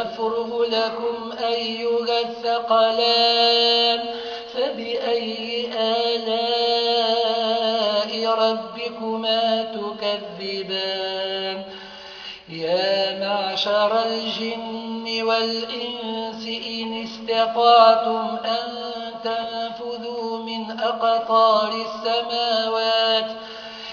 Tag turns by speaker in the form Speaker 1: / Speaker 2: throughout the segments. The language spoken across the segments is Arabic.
Speaker 1: سنفرغ لكم أيها الثقلان فبأي آلاء ربكما تكذبان؟ يا معشر الجن والإنس إن استطعتم أن تنفذوا من أقطار السماوات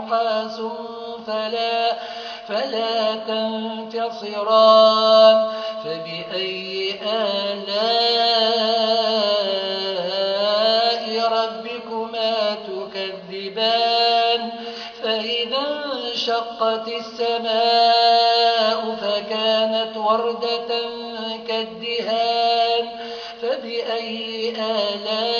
Speaker 1: ونحاس فلا فلا تنتصران فبأي آلاء ربكما تكذبان؟ فإذا انشقت السماء فكانت وردة كالدهان. فبأي آلاء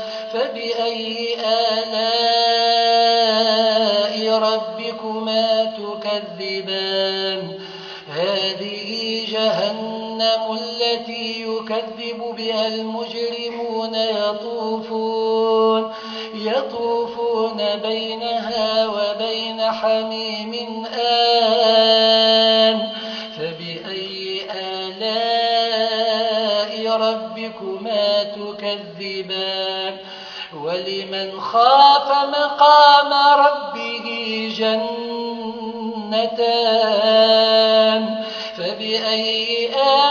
Speaker 1: فبأي آلاء ربكما تكذبان هذه جهنم التي يكذب بها المجرمون يطوفون يطوفون بينها وبين حميم آن خاف مقام ربه جنتان. فبأي آلاء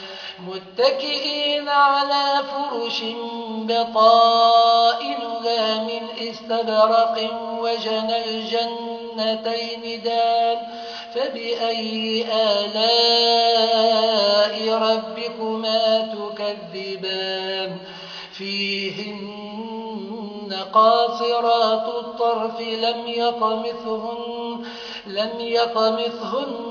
Speaker 1: متكئين على فرش بطائنها من استبرق وجنى الجنتين دان فبأي آلاء ربكما تكذبان؟ فيهن قاصرات الطرف لم يطمثهن لم يطمثهن